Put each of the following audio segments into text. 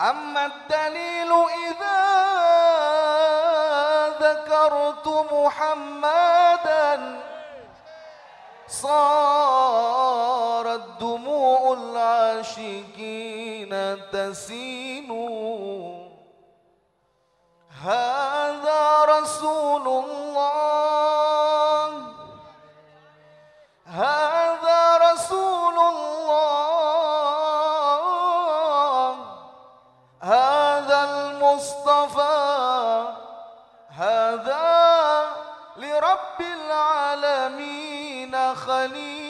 أما الدليل إذا ذكرت محمدا صارت دموع العاشقين تسيل هذا رسول الله خليل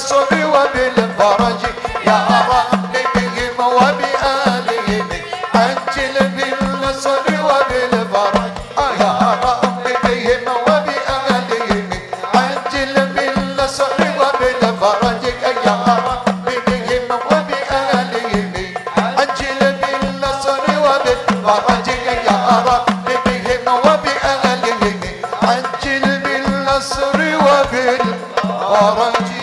بالنصر وبالفرج. يا رب بهم وبآلهم عجل بالنصر وبالفرج. يا رب بهم وبآلهم عجل بالنصر وبالفرج. يا رب بهم وبآلهم عجل بالنصر وبالفرج. يا رب بهم وبآلهم عجل بالنصر وبالفرج.